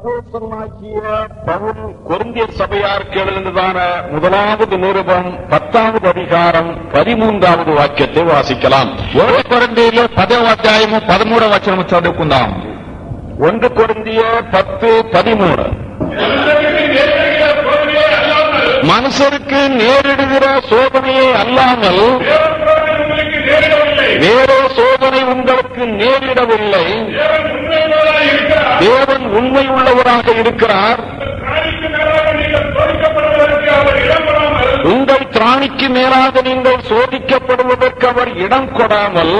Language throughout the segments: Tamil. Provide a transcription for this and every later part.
அப்போஸ்தலனாகிய பவுல் கொரிந்தியர் சபையாருக்கு எழுந்ததான முதலாவது நிருபம் பத்தாவது அதிகாரம் பதிமூன்றாவது வாக்கியத்தை வாசிக்கலாம் ఒకటి కొరందీలో పదవ అధ్యాయము పదమూడవ వచనము చదువుకుందాం ஒன்று கொரிந்திய பத்து பதிமூணு மனுஷருக்கு நேரிடுகிற சோதனையே அல்லாமல் வேறே சோதனை உங்களுக்கு நேரிடவில்லை தேவன் உண்மை உள்ளவராக இருக்கிறார். உங்கள் திராணிக்கு மேலாக நீங்கள் சோதிக்கப்படுவதற்கு அவர் இடம் கொடாமல்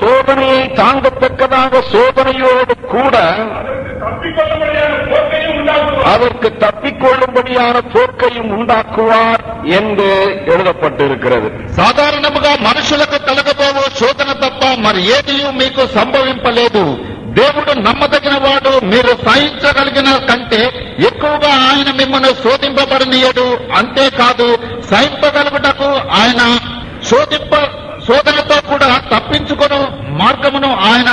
சோதனையை தாங்கத்தக்கதாக சோதனையோடு கூட அதற்கு தப்பிக்கொள்ளும்படியான போக்கையும் உண்டாக்குவார் என்று எழுதப்பட்டிருக்கிறது సాధారణముగా మనుషులకు కలగబోవు శోధన తప్ప మరి ఏది మీకు సంభవింపలేదు దేవుడు నమ్మదగిన వాడు మీరు సహించగలిగిన కంటే ఎక్కువగా ఆయన మిమ్మల్ని శోధింపబడనీయడు అంతేకాదు సహింపగలుగుటకు ఆయన శోధింప శోధనతో కూడా తప్పించుకొని మార్గమును ఆయన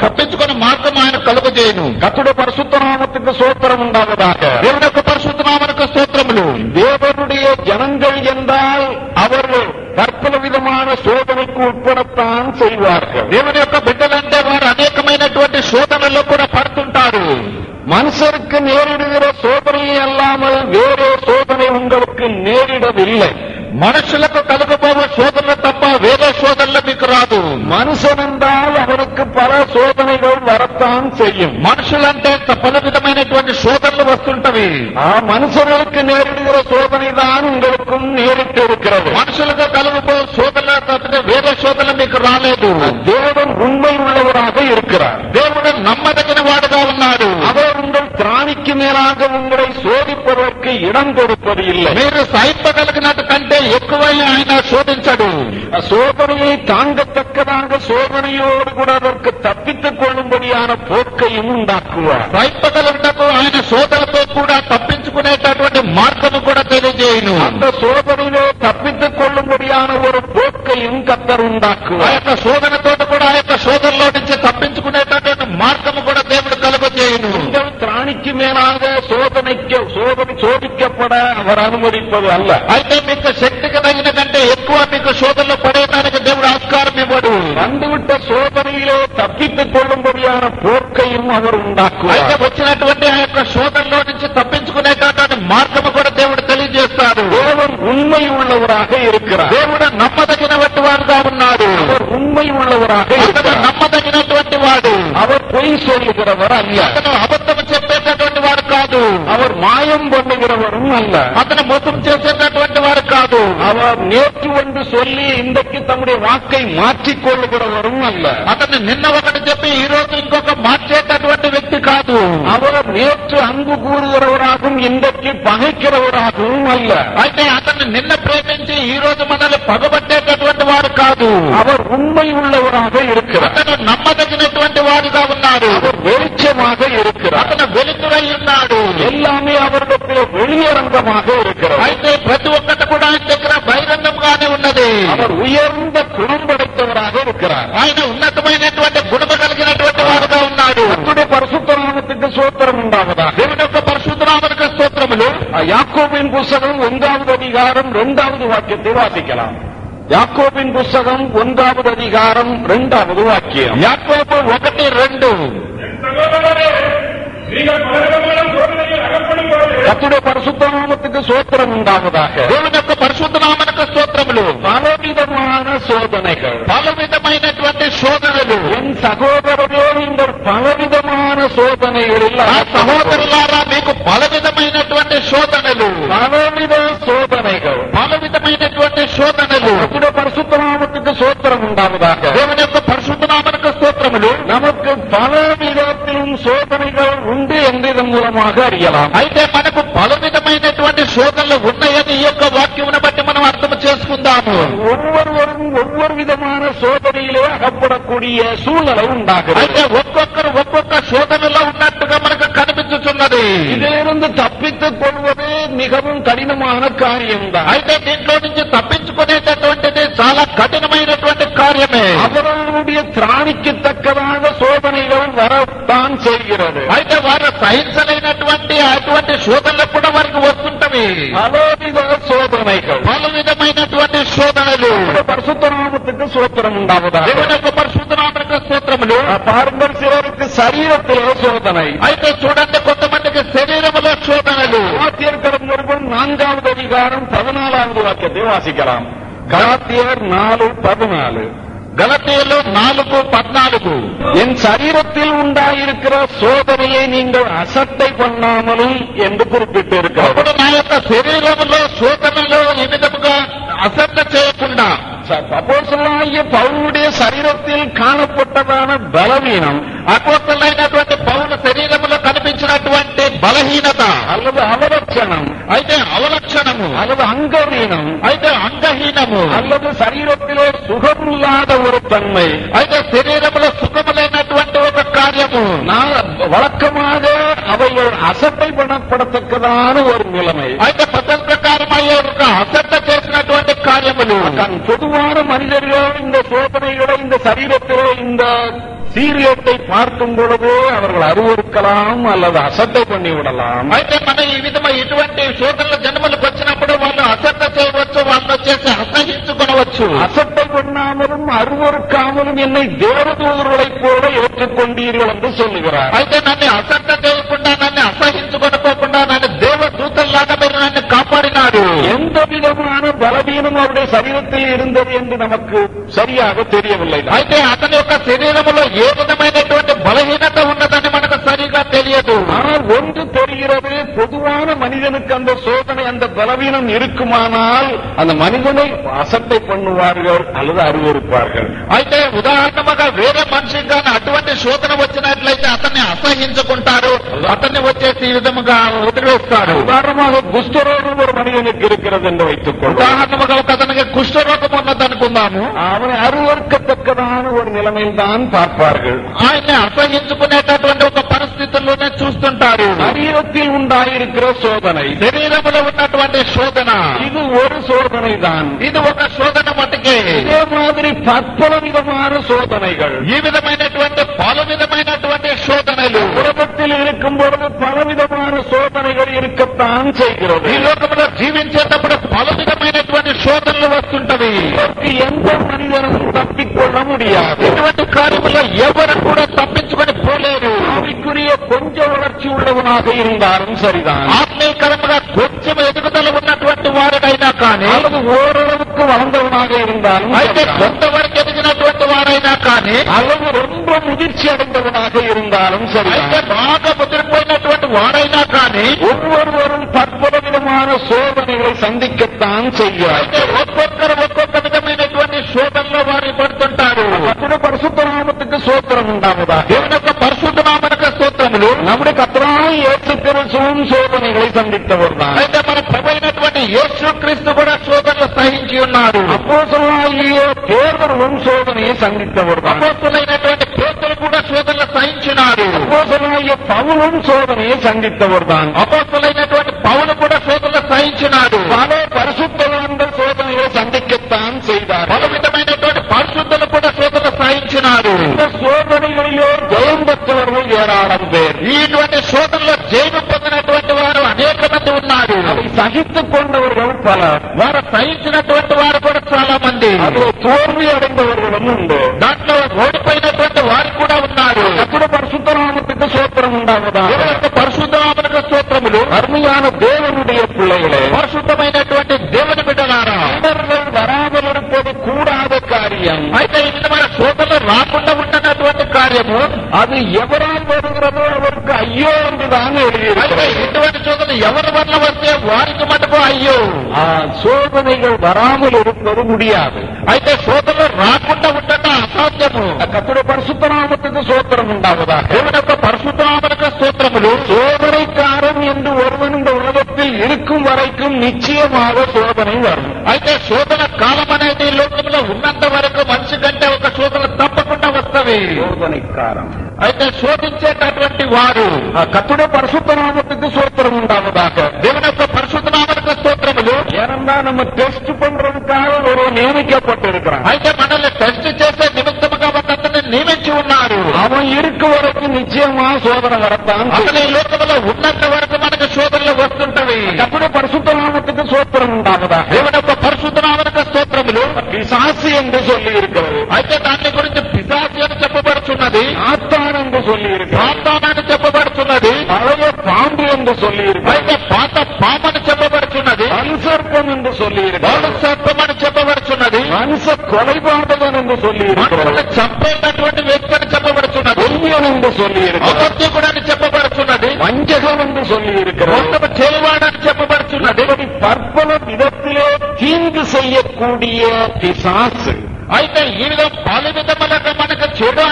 తప్పించుకొని మార్గం ఆయన కలుగజేయను கத்துடைய பரிசுத்தநாமத்துக்கு சோத்திரம் உண்டாவதாக దేవుని యొక్క పరిశుద్ధనామనకు స్తోత్రములు தேவனுடைய ஜனங்கள் என்றால் அவர்கள் பற்பல விதமான சோதனைக்கு உட்படத்தான் செய்வார்கள் దేవుని యొక్క బిడ్డలంటే వారు అనేకమైనటువంటి శోధనలో కూడా పడుతుంటారు மனுஷருக்கு நேரிடுகிற சோதனையை அல்லாமல் வேறே சோதனை உங்களுக்கு நேரிடவில்லை మనుషులకు కలుగబోవ శోధనలు తప్ప వేరే శోధనలు మీకు రాదు மனுஷன் என்றால் அவனுக்கு பல சோதனைகள் வரத்தான் செய்யும் మనుషులంటే త- పలు విధమైనటువంటి శోధనలు వస్తుంటవి ஆ மனுஷர்களுக்கு நேரிடுகிற சோதனை தான் உங்களுக்கும் நேரிட்டு இருக்கிறது మనుషులకు కలుగబో శోధనలు తప్పితే వేరే శోధనలు మీకు రాలేదు தேவன் உண்மை உள்ளவராக இருக்கிறார் దేవుడు నమ్మదగిన వాడుగా ఉన్నాడు அவர் உங்கள் திராணிக்கு மேலாக உங்களை சோதிப்பதற்கு இடம் கொடுப்பது இல்லை మీరు సహింపగలిగినట్టు కంటే ఎక్కువ ఆయన శోధించడు ఆ சோதனையை தாங்கத்தக்கதாக சோதனையோடு கூட அதற்கு தப்பித்துக் கொள்ளும்படியான போக்கையும் உண்டாக்குவார் సహింపగలుగుటకు ఆయన శోధనతో కూడా తప్పించుకునేటటువంటి మార్గము కూడా తెలియజేయను அந்த சோதனையிலே தப்பித்துக் கொள்ளும்படியான ஒரு போக்கையும் கத்தர் ఆ உண்டாக்குவார் యొక్క శోధనతో కూడా சோதிக்கப்பட அவர் அனுமதிப்பது அல்ல అయితే మీకు శక్తికి తగిన కంటే ఎక్కువ మీకు శోధనలో పడేయడానికి దేవుడు ఆస్కారం ఇవ్వడు வந்துவிட்ட சோதனையிலே தப்பித்துக் கொள்ளும்படியான போக்கையும் அவர் అయితే உண்டாக்குவார் వచ్చినటువంటి ఆ యొక్క శోధనలో నుంచి తప్పించుకునేటటువంటి మార్గము కూడా దేవుడు తెలియజేస్తాడు தேவன் உண்மை உள்ளவராக இருக்கிறார் దేవుడు నమ్మదగినటువంటి వాడుగా ఉన్నాడు அவர் உண்மை உள்ளவராக అతను இருக்கிறார் నమ్మదగినటువంటి వాడు அவர் பொய் சொல்லுகிறவர் அல்ல అతను అబద్ధం చెప్పేటటువంటి వాడు కాదు அவர் மாயம் பண்ணுகிறவரும் அல்ல అతను మోసం చేసేటటువంటి వాడు కాదు அவர் நேற்று ஒன்று சொல்லி இன்றைக்கு தம்முடைய வாக்கை மாற்றிக் கொள்ளுகிறவரும் அல்ல అతను నిన్న ఒకటి చెప్పి ఈ రోజు ఇంకొక మార్చేటటువంటి వ్యక్తి కాదు அவர் நேற்று அன்பு கூறுகிறவராகவும் இன்றைக்கு பகைக்கிறவராகவும் அல்ல అయితే అతను నిన్న ప్రేమించి ఈ రోజు మనల్ని పగబట్టేటటువంటి వాడు కాదు அவர் உண்மை உள்ளவராக இருக்கிறார் எல்லாமே அவரிடத்தில் வெளியரங்கமாக இருக்கிறார் అయితే ప్రతి ఒక్కటి కూడా ఆయన దగ్గర బహిరంగంగానే ఉన్నది அவர் உயர்ந்த குணம் படைத்தவராக இருக்கிறார் ఆయన ఉన్నతమైనటువంటి గుణమ కలిగినటువంటి వాడుగా ఉన్నాడు அவருடைய பரிசுத்தராமத்துக்கு சோத்திரம் உண்டாவதாக దేవుని యొక్క పరిశుద్ధరామనికి స్తోత్రములు யாக்கோபின் புஸ்தகம் ஒன்றாவது அதிகாரம் இரண்டாவது வாக்கியத்தை வாசிக்கலாம் யாக்கோபின் புஸ்தகம் ஒன்றாவது அதிகாரம் இரண்டாவது வாக்கியம் యాకోబు ఒకటి రెండు అతడు పరిశుద్ధనామకు స్తోత్రం ఉందాముదాక దేవుని యొక్క పరిశుద్ధనామకు స్తోత్రములు. పలు శోధన శోధనలు. శోధనలు సహోదరులు పలు శోధన శోధనలు సహోదరులారా మీకు పలు విధమైనటువంటి శోధనలు. పలు విధ శోధనలు. పలు విధమైనటువంటి శోధనలు. అప్పుడు పరిశుద్ధనామకు స్తోత్రం ఉందాముదాక దేవుని యొక్క పరిశుద్ధనామకు స్తోత్రములు. నమకు పలు விதத்திலும் சோதனைகள் உண்டு என்று இதன் மூலமாக அறியலாம் అయితే మనకు పలు విధమైనటువంటి శోధనలు ఉన్నాయని ఈ యొక్క వాక్యమును బట్టి మనం అర్థం చేసుకుందాము ஒவ்வொருவரும் ஒவ்வொரு விதமான சோதனையிலே அகப்படக்கூடிய சூழ்நிலை உண்டாகிறது అయితే ఒక్కొక్కరు ఒక్కొక్క శోధనలో ఉన్నట్టుగా మనకు కనిపించుతున్నది இதிலிருந்து தப்பித்துக் கொள்வது மிகவும் கடினமான காரியம்தான் అయితే దీంట్లో నుంచి తప్పించుకునేటటువంటిది చాలా కఠినమైనటువంటి కార్యమే அவ்வளவு அவர்களுடைய திராணிக்கத்தக்கதாக சோதனைகள் வரத்தான் செய்கிறது అయితే వారు సహించలేనటువంటి అటువంటి శోధనలు కూడా వారికి వస్తుంటవి பலவித சோதனைகள் పలు విధమైనటువంటి శోధనలు பரிசுத்தராமத்துக்கு சோத்திரம் உண்டாவதாக దేవుని యొక్క పరిశుద్ధనామక స్తోత్రములు பாருங்கள் சிலருக்கு சரீரத்திலே சோதனை అయితే చూడండి కొంతమందికి శరీరములో శోధనలు கலாத்தியர் நிருபம் நான்காவது அதிகாரம் பதினாலாவது வாக்கியத்தை வாசிக்கலாம் கலாத்தியர் நாலு பதினாலு గలతీయులు నాలుగు పద్నాలుగు என் சரீரத்தில் உண்டாயிருக்கிற சோதனையை நீங்கள் அசட்டை பண்ணாமலும் என்று குறிப்பிட்டிருக்கிறது అప్పుడు నా యొక్క శరీరములో శోధనలు ఈ విధముగా అశ్రద్ధ చేయకుండా அப்போஸ்தலனாகிய பவுலுடைய சரீரத்தில் காணப்பட்டதான பலவீனம் అపోస్తలైనటువంటి పౌన శరీరములో కనిపించినటువంటి బలహీనత அல்லது அவலட்சணம் అయితే అవలక్షణము அல்லது அங்கவீனம் అయితే అంగహీనము அல்லது சரீரத்திலே சுகமில்லாத ஒரு தன்மை అయితే శరీరములో సుఖములైనటువంటి ఒక కార్యము நான் வழக்கமாக அவைகள் அசட்டை பண்ணப்படத்தக்கதான ஒரு நிலைமை అయితే పద్ధతి ప్రకారం అయ్యే ఒక అశ్రద్ధ చేసినటువంటి కార్యములు கண் பொதுவான மனிதர்கள் இந்த சோதனைகளை இந்த சரீரத்திலே இந்த சீரியத்தை பார்க்கும் பொழுது அவர்கள் அருவருக்கலாம் அல்லது அசட்டை பண்ணி விடலாம் అయితే మన ఈ విధమ ఇటువంటి శోధనల జన్మలకు వచ్చినప్పుడు వాళ్ళు అశ్రద్ధ చేయవచ్చు వాళ్ళు వచ్చేసి అసహించుకొనవచ్చు அசட்டை பண்ணாமலும் அருவருக்காமலும் என்னை தேவதூதர்களைப் போல ஏற்றுக்கொண்டீர்கள் என்று சொல்லுகிறார் అయితే నన్ను అశ్రద్ధ பலவீனம் அவருடைய சரீரத்தில் இருந்தது என்று நமக்கு சரியாக தெரியவில்லை అయితే అతని యొక్క శరీరములో ఏ విధమైనటువంటి బలహీనత ఉన్నదని మనకు సరిగా తెలియదు ஆனால் ஒன்று தெரிகிறது பொதுவான மனிதனுக்கு அந்த சோதனை அந்த பலவீனம் இருக்குமானால் அந்த மனிதனை அசட்டை பண்ணுவார்கள் அல்லது அருவருப்பார்கள் అయితే ఉదాహరణగా వేరే మనిషికి కానీ అటువంటి శోధన వచ్చినట్లయితే అతన్ని అసహించుకుంటారు అతన్ని వచ్చేసి ఈ విధముగా వదిలివేస్తారు உதாரணமாக குஷ்டரோகம் ஒரு மனிதனுக்கு இருக்கிறது என்று வைத்துக் கொள்வோம் ఉదాహరణగా ఒక అతనికి కుష్ఠరోగం ఉన్నదనుకుందాము அவனை அருவருக்கத்தக்கதான ஒரு நிலைமையில் தான் பார்ப்பார்கள் ఆయన్ని అసహించుకునేటటువంటి ఒక పరిస్థితుల్లోనే చూస్తుంటారు சரீரத்தில் உண்டாயிருக்கிற சோதனை శరీరంలో ఉన్నటువంటి శోధన இது ஒரு சோதனை தான் ఇది ఒక శోధన మటుకే இதே மாதிரி பற்பல விதமான சோதனைகள் ఈ విధమైనటువంటి పలు విధమైనటువంటి శోధనలు உலகத்தில் இருக்கும் பொழுது பலவிதமான சோதனைகள் இருக்கத்தான் செய்கிறது ఈ లోకంలో జీవించేటప్పుడు పలు విధమైనటువంటి శోధనలు వస్తుంటవి இதற்கு எந்த மனிதனும் தப்பிக்கொள்ள முடியாது ఇటువంటి కార్యములో ఎవరు కూడా తప్పించుకొని పోలేరు ஆவிக்குரிய கொஞ்ச வளர்ச்சி உள்ளவனாக இருந்தாலும் சரிதான் ఆత్మీయకరముగా కొంచెం ఎదుగుదల ఉన్నటువంటి వారుడైనా కానీ அல்லது ஓரளவுக்கு வளர்ந்தவனாக இருந்தாலும் అయితే சரிதான். కొంతవరకు ఎదిగినటువంటి వారైనా కానీ அல்லது ரொம்ப முதிர்ச்சி அடைந்தவனாக இருந்தாலும் అయితే சரிதான் బాగా ముదిరిపోయినటువంటి వారైనా కానీ ஒவ்வொருவரும் பற்பல விதமான சோதனைகளை சந்திக்கத்தான் செய்கிறார் అయితే ఒక్కొక్కరు ఒక్కొక్క విధమైనటువంటి శోధనలో వారు పడుతుంటారు கர்த்தருடைய பரிசுத்த நாமத்துக்கு சோத்திரம் உண்டாவதா దేవుని యొక్క పరిశుద్ధ నామక సంగతులు നമ്മുടെ കർത്താവ് യേശു ക്രിസ്തുവും ശോധനകളെ സന്ധിച്ചവർന്നാണ് అయితే మన ప్రభు అయినటువంటి యేసు క్రీస్తు కూడా శోధనలు సహించి ఉన్నాడు. അപ്പോസറായിയോ പേർവരും ശോധനയെ സന്ധിച്ചവർന്നാണ് అపోస్తులైనటువంటి పేతులు కూడా శోధనలు సహించినాడు. അപ്പോസറായ പൗലും ശോധനയെ സന്ധിച്ചവർന്നാണ് అపోస్తులైనటువంటి పౌలు కూడా శోధనలు సహించినాడు. പല പരിശുദ്ധവാന്റെ ശോധനയെ സന്ധിക്കത്താൻ ചെയ്താർ പല విధమైనటువంటి పరిశుద్ధులు కూడా శోధనలు సహించినాడు பெற்றவர்கள் ஏராளம் பேர் ఇటువంటి శోధనలో జైలు పొందినటువంటి వారు అనేక మంది ఉన్నారు அதை சகித்துக் கொண்டவர்கள் பலர் వారు సహించినటువంటి వారు కూడా చాలా మంది அதில் தோல்வி அடைந்தவர்களும் உண்டு దాంట్లో ఓడిపోయినటువంటి వారు కూడా ఉన్నారు கத்துட பரிசுத்தராமத்துக்கு சோத்திரம் உண்டாவதா దేవుని యొక్క పరిశుద్ధమైన స్తోత్రములు அருமையான தேவனுடைய பிள்ளைகளே పరిశుద్ధమైనటువంటి దేవుని బిడ్డలారా மனிதர்கள் வராமல் இருப்பது கூடாத காரியம் అయితే ఈ విధమైన శోధనలు రాకుండా ఉండనటువంటి కార్యము அது எவரால் வருகிறதோ அவருக்கு ஐயோ என்றுதான் అయితే எழுதியிருக்கிறது ఇటువంటి శోధన ఎవరి వల్ల వస్తే వారికి మటుకు అయ్యో ஆ, சோதனைகள் வராமல் இருப்பது முடியாது అయితే శోధనలు రాకుండా ఉండటం అసాధ్యము கத்துடைய பரிசுத்தராமத்துக்கு சோத்திரம் உண்டாவதாக దేవుని యొక్క పరిశుద్ధమైన స్తోత్రములు சோதனைக்காரன் என்று ஒருவன் இந்த உலகத்தில் இருக்கும் வரைக்கும் நிச்சயமாக சோதனை வரும் అయితే சோதனைக்காரன் అయితే శోధించేటటువంటి వారు ஆ, கத்துடைய பரிசுத்தராமத்துக்கு சோத்திரம் உண்டாவதாக దేవుని యొక్క పరిశుద్ధమైన స్తోత్రములు ஏனென்றா நம்ம டெஸ்ட் பண்றதுக்காக ஒரு நியமிக்கப்பட்டிருக்கிறான் అయితే మనల్ని టెస్ట్ చేసే నిమిత్తముగా ఒక నియమించి ఉన్నారు அவன் இருக்கும் வரைக்கும் நிச்சயமா சோதனை வரத்தான் అతని ఈ లోకంలో ఉన్నంత వరకు మనకు శోధనలు వస్తుంటవి கத்துடைய பரிசுத்த நாமத்துக்கு சோத்திரம் உண்டாவதாக దేవుని యొక్క పరిశుద్ధనామక స్తోత్రములు பிசாசு என்று சொல்லி இருக்கிறது అయితే దాని గురించి పిశాచి అని చెప్పబడుచున్నది ஆத்தான் என்று சொல்லி இருக்கிறது సాతాన్ అని చెప్పబడుచున్నది பழைய பாம்பு என்று சொல்லி இருக்கிறது అయితే పాత పామని చెప్పబడుచున్నది மனுசர்ப்பம் என்று சொல்லி బాలు இருக்கிறது సర్పం అని చెప్పబడుచున్నది மனுஷ கொலைபாதகன் என்று சொல்லி మనుషులను இருக்கிறது చంపేటటువంటి వ్యక్తి అని చెప్పబడుచున్నది பொய்யன் என்று சொல்லி இருக்கிறது అబద్ధికుడు అని చెప్పబడుచున్నది வஞ்சகம் என்று சொல்லி இருக்கிறது మొత్తము చేయవాడు అని చెప్పబడుచున్నది இப்படி பற்பல விதத்திலே தீங்கு செய்யக்கூடிய பிசாசு అయితే ఈ విధం పలు విధములుగా మనకు చెడు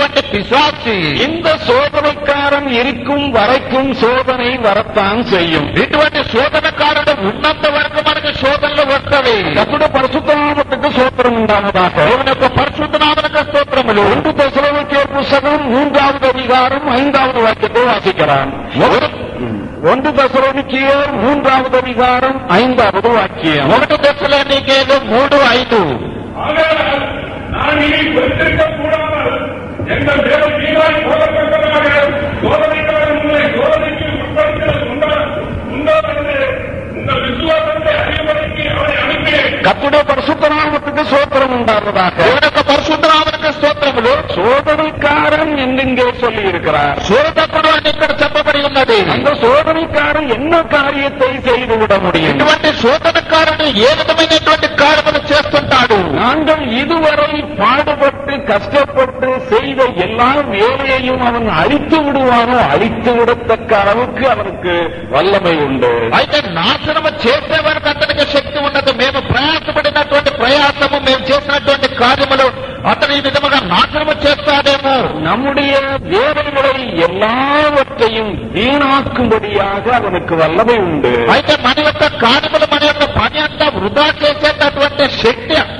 అనుగ్రహించేటటువంటి పిశాచి இந்த சோதனைக்காரன் இருக்கும் வரைக்கும் சோதனை வரத்தான் செய்யும் ఇటువంటి శోధనకారుడు ఉన్నంత వరకు మనకు శోధనలు వస్తవి கத்துடைய பரிசுத்தநாமத்துக்கு சோத்திரம் உண்டாவதாக దేవుని యొక్క పరిశుద్ధనామక స్తోత్రములు ஒன்று தெசலோனிக்கேயர் புஸ்தகம் மூன்றாவது அதிகாரம் ஐந்தாவது வாக்கியத்தை வாசிக்கிறான் ஒன்று தெசலோனிக்கேயர் மூன்றாவது அதிகாரம் ஐந்தாவது வாக்கியம் ఒకటి దశలో నీకేదో మూడు ఐదు ஆகையால் நான் இனி கத்துடைய பரிசுத்தநாமத்துக்கு சோத்திரம் உண்டாவதாக దేవుని యొక్క పరిశుద్ధనామక స్తోత్రములు சோதனைக்காரன் என்றிங்கே சொல்லி இருக்கிறார் శోధకుడు అని ఇక్కడ చెప్పబడి ఉన్నది அந்த சோதனைக்காரன் என்ன காரியத்தை செய்து விட முடியும் ఇటువంటి శోధనకారుడు ఏ విధమైనటువంటి కార్యములు చేస్తుంటాడు நாங்கள் இதுவரை பாடுபட்டு கஷ்டப்பட்டு செய்த எல்லா வேலையையும் அவன் அழித்து விடுவானோ அழித்து விடத்தக்க அளவுக்கு அவனுக்கு வல்லமை உண்டு అయితే నాశనము చేసే మేము చేసినటువంటి కార్యములు అతని ఈ విధముగా నాశనము చేస్తాడేమో நம்முடைய வேலைகளை எல்லாவற்றையும் வீணாக்கும்படியாக அவனுக்கு வல்லமை உண்டு అయితే మన యొక్క కార్యములు మన యొక్క పని అంతా వృధా చేసేటటువంటి శక్తి శోధకుడి దగ్గర ఉన్నది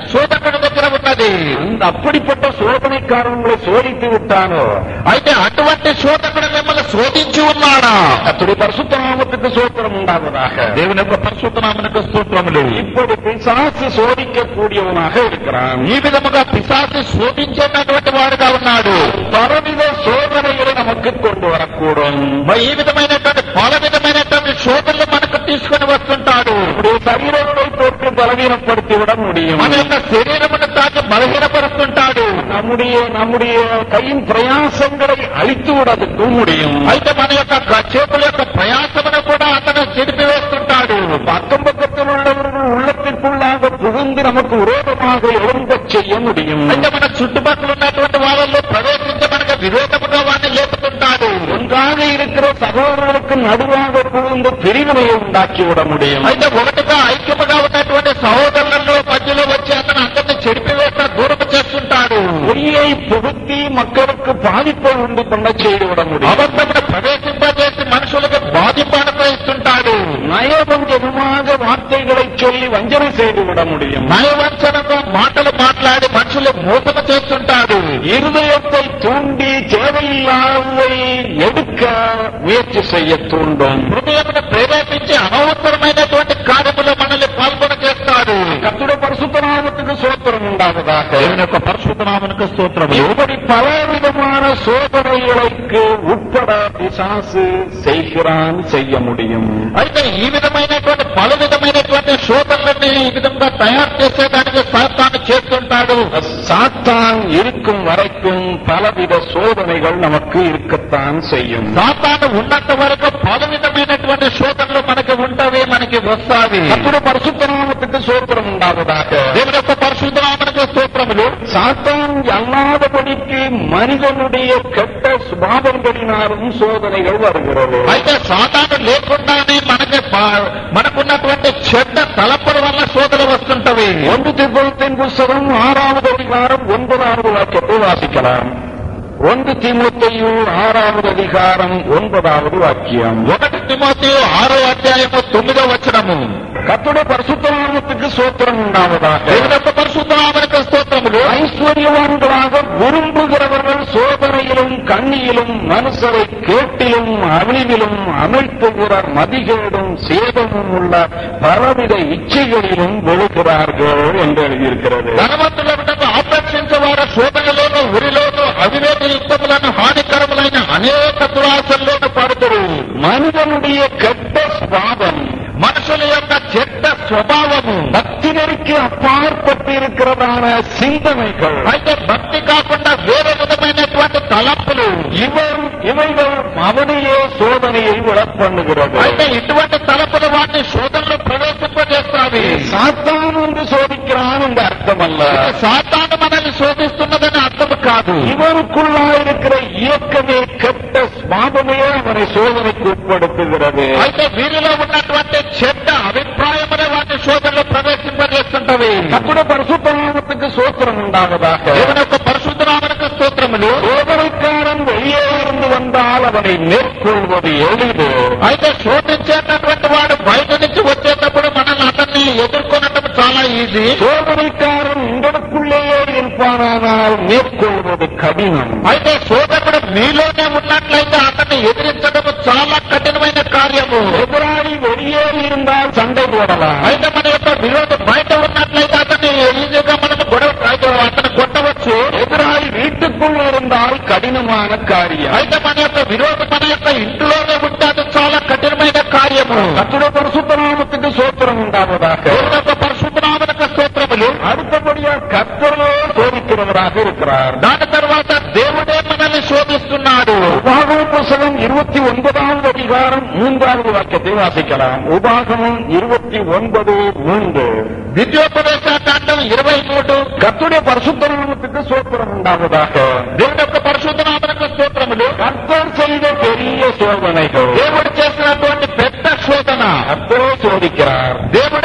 அந்த அப்படிப்பட்ட சோதனைக்காரங்களை சோதித்து விட்டானோ అయితే అటువంటి శోధకుడు మిమ్మల్ని శోధించి ఉన్నాడా கத்துடைய பரிசுத்த நாமத்துக்கு சோத்திரம் உண்டாவதாக దేవుని యొక్క పరిశుద్ధనామనకు స్తోత్రములు இப்படி பிசாசு சோதிக்கக்கூடியவனாக இருக்கிறான் ఈ విధముగా పిశాచి శోధించేటటువంటి వాడుగా ఉన్నాడు பலவித சோதனைகளை நமக்கு கொண்டு வரக்கூடும் మరి ఈ విధమైనటువంటి పల విధమైనటువంటి శోధనలు మనకు తీసుకొని వస్తుంటాడు நம்முடைய சரீரத்தை தொட்டு பலவீனப்படுத்தி விட முடியும் మన యొక్క శరీరమును తాకి బలహీనపరుస్తుంటాడు நம்முடைய நம்முடைய கையின் பிரயாசங்களை அழித்து விடதுக்கும் முடியும் అయితే మన యొక్క గ- చేతుల యొక్క ప్రయాసమును కూడా అతను చెడిపివేస్తుంటాడు அக்கம் பக்கத்தில் உள்ளவர்கள் உள்ளத்திற்குள்ளாக புகுந்து நமக்கு விரோதமாக எழும்பச் செய்ய முடியும் అయితే మన చుట్టుపక్కల ఉన్నటువంటి వాళ్ళలో ప్రవేశించి మనకు విరోధముగా వాడిని లేపుతుంటాడు ஒன்றாக இருக்கிற சகோதரர்களுக்கு நடுவாக புகுந்து பிரிவினையை உண்டாக்கி விட முடியும் అయితే ఒకటిగా ఐక్యముగా பொய்யை புகுத்தி மக்களுக்கு பாதிப்பை உண்டு பண்ண செய்து விட முடியும் అబద్ధమును ప్రవేశింపజేసి మనుషులకు బాధింపు అనుగ్రహిస్తుంటాడు நயவஞ்சகமாக வார்த்தைகளை சொல்லி வஞ்சனை செய்து விட முடியும் నయవంచనగా మాటలు మాట్లాడి మనుషులు మోసము చేస్తుంటాడు இருதயத்தை தூண்டி தேவையில்லாததை எடுக்க முயற்சி செய்ய தூண்டும் హృదయమును ప్రేరేపించి అనవసరమైనటువంటి சோத்திரம் உண்டாவதாக దేవుని యొక్క పరిశుద్ధనామనికి స్తోత్రము இப்படி பல விதமான சோதனைகளுக்கு உட்பட பிசாசு செய்கிறான் செய்ய முடியும் అయితే ఈ విధమైనటువంటి పలు విధమైనటువంటి శోధనలన్నీ ఈ విధంగా తయారు చేసేదానికి సాతాను చేస్తుంటాడు சாத்தான் இருக்கும் வரைக்கும் பலவித சோதனைகள் நமக்கு இருக்கத்தான் செய்யும் సాతాను ఉన్నంత వరకు పలు విధమైనటువంటి శోధనలు మనకి ఉంటవి మనకి వస్తావి கத்துடைய பரிசுத்தநாமத்துக்கு சோத்திரம் உண்டாவதாக దేవుని యొక్క పరిశుద్ధనామనికి స్తోత్రములు சாத்தான் அல்லாதபடிக்கு மனிதனுடைய கெட்ட சுபாவங்களினாலும் சோதனைகள் வருகிறது అయితే సాతాను లేకుండానే మనకి ప- మనకున్నటువంటి చెడ్డ తలపుల వల్ల శోధనలు వస్తుంటవి ஒன்று திருப்பத்தின் புஸ்தகம் ஆறாவது அதிகாரம் ஒன்பதாவது வாக்கியத்தை வாசிக்கலாம் ஒன்று திமுத்தையு ஆறாவது அதிகாரம் ஒன்பதாவது வாக்கியம் ఒకటి తిమోతి ఆరో అధ్యాయము తొమ్మిదో వచనము கத்துடைய பரிசுத்தநாமத்துக்கு சோத்திரம் உண்டாவதாக దేవుని యొక్క పరిశుద్ధనామనికి స్తోత్రములు ஐஸ்வர்யவான்களாக விரும்புகிறவர்கள் சோதனையிலும் கண்ணியிலும் மனுஷரை கேட்டிலும் அழிவிலும் அமிழ்த்துகிற மதிகேடும் சேதமும் உள்ள பலவித இச்சைகளிலும் விழுகிறார்கள் என்று எழுதியிருக்கிறது ధనవంతుల బిడ్డకు ఆపేక్షించేవారు శోధనలోనూ ఉరిలోను అవివేకయుక్తములను హానికరములైన అనేక దురాశల్లోను పడుతురు மனிதனுடைய கெட்ட சுவாபம் మనుషుల యొక్క చెడ్డ స్వభావము பக்தினருக்கு அப்பாற்பட்டு இருக்கிறதான சிந்தனைகள் అయితే భక్తి కాకుండా వేరే విధమైనటువంటి తలంపులు இவர் இவைகள் அவனையே சோதனையை விடப்பண்ணுகிறது అయితే ఇటువంటి తలంపులు వాటిని శోధనలో ప్రవేశింపజేస్తావి சாத்தான் வந்து சோதிக்கிறான் என்ற அர்த்தம் அல்ல సాతాను మనల్ని శోధిస్తున్నదని అర్థం కాదు இவனுக்குள்ளா இருக்கிற இயக்கமே கெட்ட சுவாபமே அவனை சோதனைக்கு உட்படுத்துகிறது అయితే వీరిలో ఉన్నటువంటి చెడ్డ అభిప్రాయమునే వాటిని శోధనలో ప్రవేశింపజేస్తుంటవి கத்துட பரிசுத்தநாமத்துக்கு சோத்திரம் உண்டாவதாக దేవుని యొక్క పరిశుద్ధరామనికి స్తోత్రములు சோதனைக்காரன் வெளியே இருந்து வந்தால் அவனை மேற்கொள்வது எளிது అయితే శోధించేటటువంటి చాలా ఈజీ சோதனைக்காரன் உங்களுக்குள்ளேயே இருப்பானால் மேற்கொள்வது கடினம் అయితే శోధకుడు మీలోనే ఉన్నట్లయితే అతన్ని ఎదిరించడం చాలా కఠినమైన కార్యము எதிராளி வெளியே இருந்தால் சண்டை போடலாம் అయితే మన యొక్క విరోధం బయట ఉన్నట్లయితే అతన్ని ఈజీగా మనం గొడవ అయితే అతను కొట్టవచ్చు எதிராளி வீட்டுக்குள் இருந்தால் கடினமான காரியம் అయితే మన యొక్క విరోధం మన యొక్క ఇంటిలోనే ఉంటే అది చాలా కఠినమైన కార్యము கத்துட பரிசுத்தநாமத்துக்கு சோத்திரம் உண்டாவதாக சோதிக்கிறவராக இருக்கிறார் దాని తర్వాత దేవుడే మనల్ని శోధిస్తున్నాడు உபாகம புஸ்தகம் இருபத்தி ஒன்பதாவது அதிகாரம் மூன்றாவது வாக்கியத்தை வாசிக்கலாம் உபாகமம் இருபத்தி ஒன்பது மூன்று ద్వితీయోపదేశ కాండం ఇరవై మూడు கத்துடைய பரிசுத்தநாமத்துக்கு சோத்திரம் உண்டாவதாக దేవుని యొక్క పరిశుద్ధనామక స్తోత్రములు கர்த்தர் செய்த பெரிய சோதனைகள் దేవుడు చేసినటువంటి పెద్ద శోధన கர்த்தரே சோதிக்கிறார் దేవుడే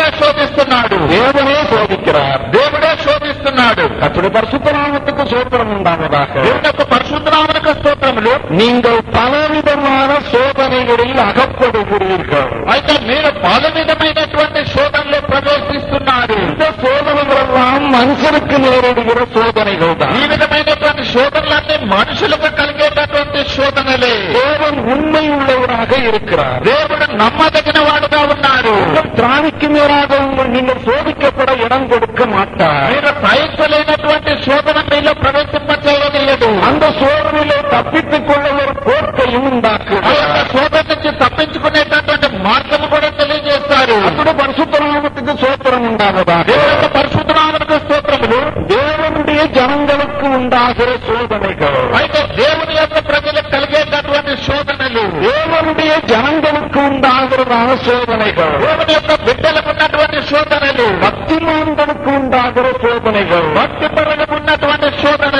பரிசுத்தநாமத்துக்கு சோத்திரம் உண்டாவதாக దేవుని యొక్క పరిశుద్ధనామక స్తోత్రములు நீங்கள் பலவிதமான சோதனைகளில் அகப்படுகிறீர்கள் అయితే మీరు పలు విధమైనటువంటి శోధనలో ప్రవేశిస్తున్నారు இந்த சோதனைகள் எல்லாம் மனுஷனுக்கு நேரிடுகிற சோதனைகள் ఈ தான் విధమైనటువంటి శోధనలన్నీ మనుషులకు కలిగేటటువంటి శోధనలే தேவன் உண்மை உள்ளவராக இருக்கிறார் దేవుడు నమ్మదగిన వాడుగా ఉన్నారు உங்கள் திராணிக்கு மேலாக உங்கள் நீங்கள் சோதிக்கப்பட இடம் கொடுக்க மாட்டார் మీరు సహించలేనటువంటి శోధన మీలో ప్రవేశింపచేయలేదు அந்த சோதனையிலே தப்பித்துக் கொள்ள ஒரு போர்க்கையும் ఆ యొక్క உண்டாக்குகிறார் శోధన నుంచి తప్పించుకునేటటువంటి మార్గం కూడా తెలియజేస్తారు அத்துடைய பரிசுத்தநாமத்துக்கு சோத்திரம் உண்டாவதாக దేవుని యొక్క పరిశుద్ధనామక స్తోత్రములు தேவனுடைய ஜனங்களுக்கு உண்டாகிற சோதனைகள் అయితే దేవుని యొక్క ప్రజలకు కలిగేటటువంటి శోధనలు தேவனுடைய ஜனங்களுக்கு உண்டாகிறதான சோதனைகள் దేవుని యొక్క బిడ్డలకు ఉన్నటువంటి శోధనలు பக்திமான்களுக்கு உண்டாகிற சோதனைகள் భక్తి పరులకు ఉన్నటువంటి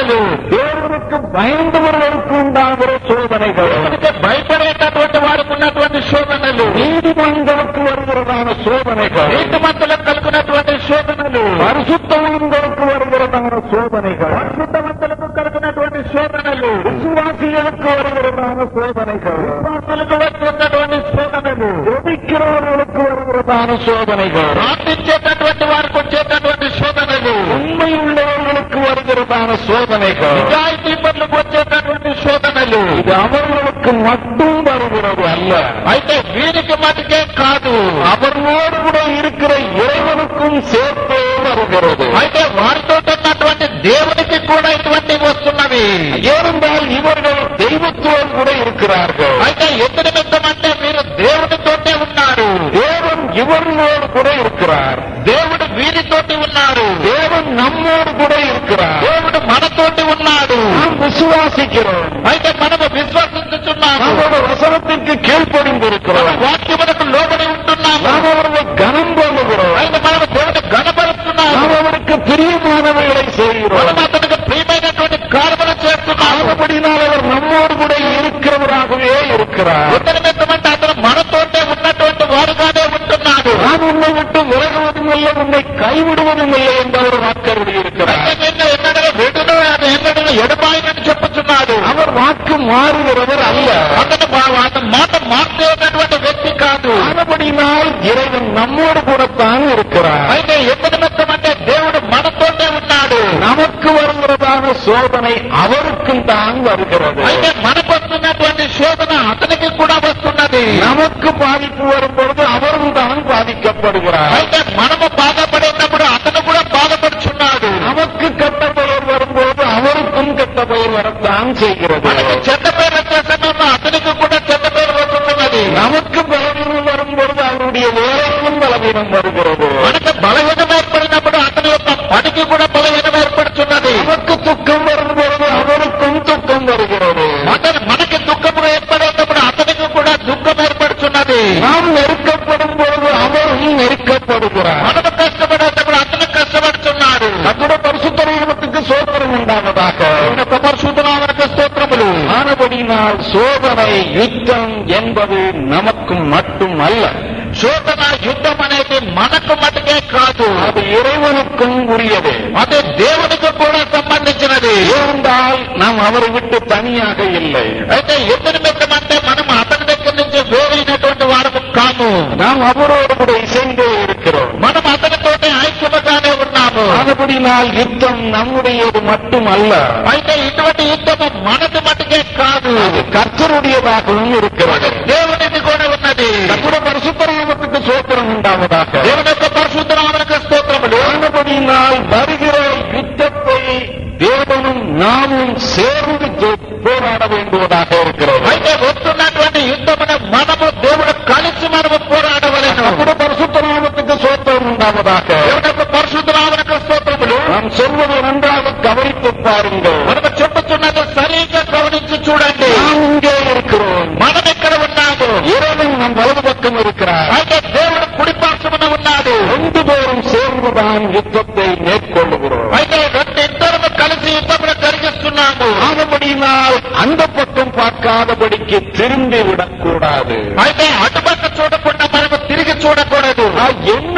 భయములు దేవునికి భయంతో వరకుండాగిన శోధనలు దేవునికి భయపడేటటువంటి వారికి ఉన్నటువంటి శోధనలు నీతిమంతులకు వరుగురమైన శోధనలు నీతిమంతులకు కలుగునటువంటి శోధనలు పరిశుద్ధవంతులకు వరుగురమైన శోధనలు పరిశుద్ధవంతులకు కలుగునటువంటి శోధనలు విశ్వాసీయులకు వరుగురమైన శోధనలు విశ్వాసులకు వచ్చేటటువంటి శోధనలు వ్యతిక్రోలకు వరుగురమైన శోధనలు ప్రార్థించేటటువంటి వారికి వచ్చేట உள்ளவர்களுக்கு வருகிறதான சோதனைகள் నిజాయితీ పనులకు వచ్చేటటువంటి శోధనలు இது அவர்களுக்கு மட்டும் வருகிறது அல்ல అయితే వీరికి మటుకే కాదు அவர்களோடு கூட இருக்கிற இறைவனுக்கும் சேர்த்தே வருகிறது అయితే వారితో ఉన్నటువంటి దేవునికి కూడా ఇటువంటివి వస్తున్నవి ஏனென்றால் இவர்கள் தெய்வத்தோடு கூட இருக்கிறார்கள் అయితే ఎందుకు నిమిత్తం అంటే మీరు దేవుడితోటే ఉన్నారు தேவன் இவர்களோடு கூட இருக்கிறார் దేవుడు వీరితోటి ఉన్నారు தேவன் நம்மோடு கூட இருக்கிறார் దేవుడు మనతోటి ఉన్నాడు நாம் விசுவாசிக்கிறோம் అయితే మనము విశ్వసించుతున్నాము நம்மோட வசனத்திற்கு கீழ்ப்படிந்திருக்கிறோம் వాక్యములకు లోబడి ఉంటున్నాము நாம் அவரை கனம் பண்ணுகிறோம் అయితే మనము దేవుడు గణపరుస్తున్నాము நாம் அவருக்கு பிரியமானவைகளை செய்கிறோம் మనం అతనికి ప్రియమైనటువంటి కార్యములు చేస్తున్నాము ஆனபடினால் அவர் நம்மோடு கூட இருக்கிறவராகவே இருக்கிறார் கைவிடுவதும் இல்லை என்று அவர் வாக்கருதி இருக்கிறார் అయితే నిన్ను ఎన్నడూ విడును అని ఎన్నడూ ఎడబాయనని చెప్పుచున్నాడు அவர் வாக்கு மாறுகிறவர் அல்ல అతను మా- అతని మాట మార్చేటటువంటి వ్యక్తి కాదు ஆனபடினால் இறைவன் நம்மோடு கூடத்தான் இருக்கிறார் అయితే ఎందుకు నిమిత్తం అంటే దేవుడు మనతోటే ఉన్నాడు நமக்கு வருகிறதான சோதனை அவருக்கும் தான் வருகிறது అయితే మనకు వస్తున్నటువంటి శోధన అతనికి కూడా వస్తున్నది நமக்கு பாதிப்பு வரும்பொழுது அவரும் தான் பாதிக்கப்படுகிறார் అయితే మనము బాధపడేటప్పుడు అతను కూడా బాధపడుచున్నాడు நமக்கு கெட்ட பெயர் வரும்போது அவருக்கும் கெட்ட வரத்தான் செய்கிறது మనకి చెడ్డ పేరు వచ్చే సమయంలో అతనికి కూడా చెడ్డ పేరు వస్తున్నది நமக்கு பலவீனம் வரும்பொழுது அவருடைய வேலைக்கும் பலவீனம் வருகிறது நெருக்கப்படுகிறார் మనము కష్టపడేటప్పుడు అతను కష్టపడుతున్నాడు நம்முடைய பரிசுத்த நாமத்துக்கு சோத்திரம் உண்டாவதாக యొక్క పరిశుద్ధనామనకు స్తోత్రములు ஆனபடினால் சோதனை யுத்தம் என்பது நமக்கு மட்டும் அல்ல శోధన యుద్ధం అనేది మనకు మటుకే కాదు அது இறைவனுக்கும் உரியது అది దేవునికి కూడా సంబంధించినది இருந்தால் நாம் அவரை விட்டு தனியாக இல்லை అయితే ఎందుకు నిమిత్తం అంటే మనం అతని దగ్గర నుంచి వేరైనటువంటి వారము కాము நாம் அவரோடு கூட இசைந்தே ఉన్నాము ஆனபடினால் யுத்தம் நம்முடையது மட்டும் அல்ல అయితే ఇటువంటి యుద్ధము మనది మటుకే కాదు அது கர்த்தருடையதாகவும் இருக்கிறது దేవునిది కూడా ఉన్నది நம்முடைய பரிசுத்த நாமத்துக்கு சோத்திரம் உண்டாவதாக దేవుని యొక్క పరిశుద్ధనామనకు స్తోత్రములు ஆனபடினால் வருகிற யுத்தத்தை தேவனும் நாமும் சேர்ந்து ஜெ- போராட வேண்டுவதாக இருக்கிறது అయితే கவனித்து பாருங்கள் మనము చెప్పుతున్నది సరిగ్గా గమనించి చూడండి நாம் இங்கே இருக்கிறோம் మనం ఇక్కడ ఉన్నాము இறைவன் நம் வலது பக்கம் இருக்கிறார் అయితే దేవుడు కుడిపార్శ్వమున ఉన్నాడు ரெண்டு பேரும் சேர்ந்துதான் யுத்தத்தை மேற்கொள்ளுகிறோம் అయితే రెండు ఇద్దరు కలిసి యుద్ధమును జరిగిస్తున్నాము ஆனபடியினால் அந்த பக்கம் பார்க்காதபடிக்கு திரும்பி விடக்கூடாது అయితే అటుపక్క చూడకుండా మనము తిరిగి చూడకూడదు ஆ, என்ன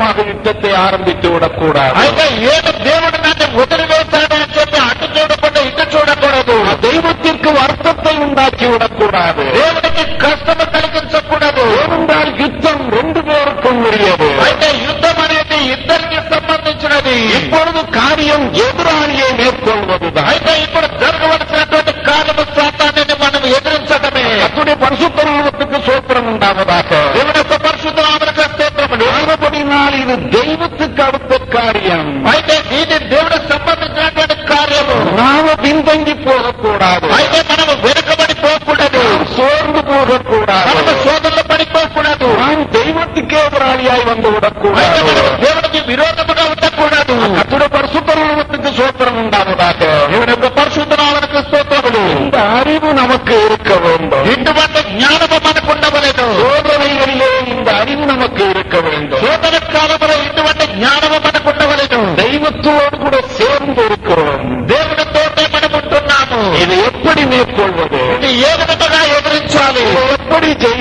இந்த பக்கமாக யுத்தத்தை ஆரம்பித்து விடக்கூடாது అయితే ఏడు దేవుడు నన్ను వదిలివేశాడు అని చెప్పి అటు చూడకుండా ఇటు చూడకూడదు ஆ, தெய்வத்திற்கு வருத்தத்தை உண்டாக்கி விடக்கூடாது దేవుడికి కష్టము போகக்கூடாது అయితే మనము వెనుకబడి పోకూడదు சோர்ந்து போகக்கூடாது మనము శోధనలో పడిపోకూడదు நான் தெய்வத்துக்கு எதிராளியாய் வந்து అయితే விடக்கூடாது మనము దేవుడికి విరోధముగా ఉండకూడదు அத்துடைய பரிசுத்த நாமத்துக்கு சோத்திரம் உண்டாவதாக దేవుని యొక్క పరిశుద్ధ నామక స్తోత్రములు இந்த அறிவு நமக்கு இருக்க வேண்டும் ఇటువంటి జ్ఞానము మనకు ఉండవలేదు சோதனைகளிலே இந்த அறிவு நமக்கு இருக்க வேண்டும் శోధన కాలంలో ఇటువంటి జ్ఞానము మనకు ఉండవలేదు தெய்வத்தோடு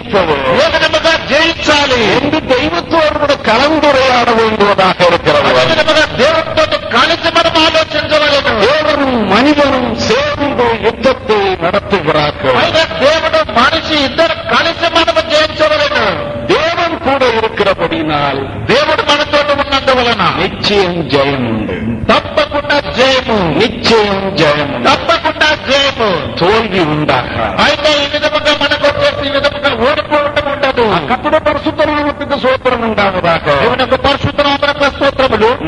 எப்படி ஜெயிப்பது ఏ విధముగా జయించాలి என்று தெய்வத்தோடு கூட கலந்துரையாட வேண்டுவதாக అదే இருக்கிறது విధముగా దేవుడితో కలిసి మనం ఆలోచించవలను தேவனும் மனிதனும் சேர்ந்து யுத்தத்தை நடத்துகிறார்கள் అయితే దేవుడు మనిషి ఇద్దరు కలిసి మనము జయించవలను தேவன் கூட இருக்கிறபடினால் దేవుడు మనతో ఉన్నందువలన நிச்சயம் ஜெயம் உண்டு తప్పకుండా జయము நிச்சயம் ஜெயம் உண்டு తప్పకుండా జయము தோல்வி உண்டாக అయితే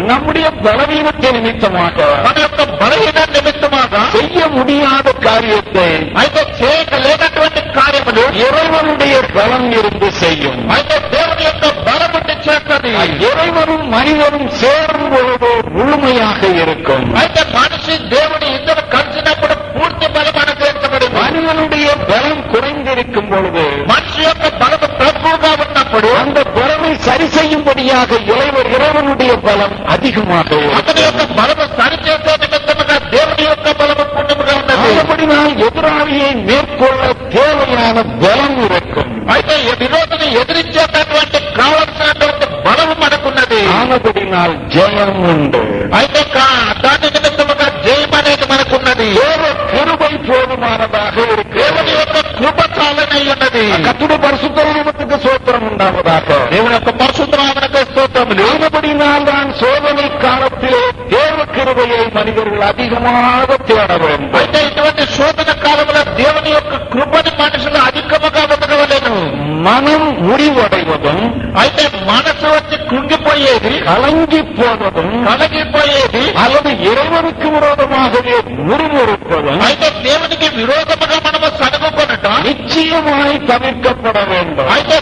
நம்முடைய பலவீனத்தை நிமித்தமாக మన యొక్క బలహీన నిమిత్తమాగా செய்ய முடியாத காரியத்தை అయితే చేయలేనటువంటి కార్యములు இறைவனுடைய பலம் இருந்து செய்யும் అయితే దేవుని యొక్క బలముండి చేస్తుంది இறைவனும் மனிதனும் சேரும் பொழுது முழுமையாக இருக்கும் అయితే మనిషి దేవుడు ఇద్దరు కలిసినప్పుడు పూర్తి బలం అనుగ్రహించబడింది மனிதனுடைய பலம் குறைந்திருக்கும் பொழுது మనిషి యొక్క బలము తక్కువగా ఉన్నప్పుడు அந்த பலமை சரி செய்யும்படியாக இறைவர் இறைவனுடைய பலம் அதிகமாக అతని యొక్క இருக்கும் బలము సరిచేసే నిమిత్తముగా దేవుని యొక్క బలము పుణ్యముగా ఉన్నది அப்படினால் எதிராளியை மேற்கொள்ள தேவையான பலம் இருக்கும் అయితే ఈ విరోధిని ఎదిరించేటటువంటి కావలసినటువంటి బలము మనకున్నది ஆனபடினால் ஜெயம் உண்டு అయితే కా- దాని నిమిత్తముగా జయం అనేది మనకున్నది தேவ கிருபை போதுமானதாக இருக்கு దేవుని యొక్క కృప చాలనై ఉన్నది கத்துட பரிசுத்த நாமத்துக்கு சோத்திரம் உண்டாவதாக దేవుని యొక్క పరిశుద్ధరామనకు స్తోత్రములు ஆனபடினால் தான் சோதனை காலத்திலே தேவ கிருபையை மனிதர்கள் அதிகமாக தேட வேண்டும் అయితే ఇటువంటి శోధన కాలంలో దేవుని యొక్క కృపని మనుషులు అధికముగా వెతకవలేను மனம் முறிவடைவதும் అయితే మనసు వచ్చి కృంగిపోయేది கலங்கி போவதும் కలగిపోయేది அல்லது இறைவனுக்கு விரோதமாகவே முறுமுறுப்பதும் అయితే దేవునికి విరోధముగా మనము సనుగుకొనటం நிச்சயமாய் தவிர்க்கப்பட வேண்டும் అయితే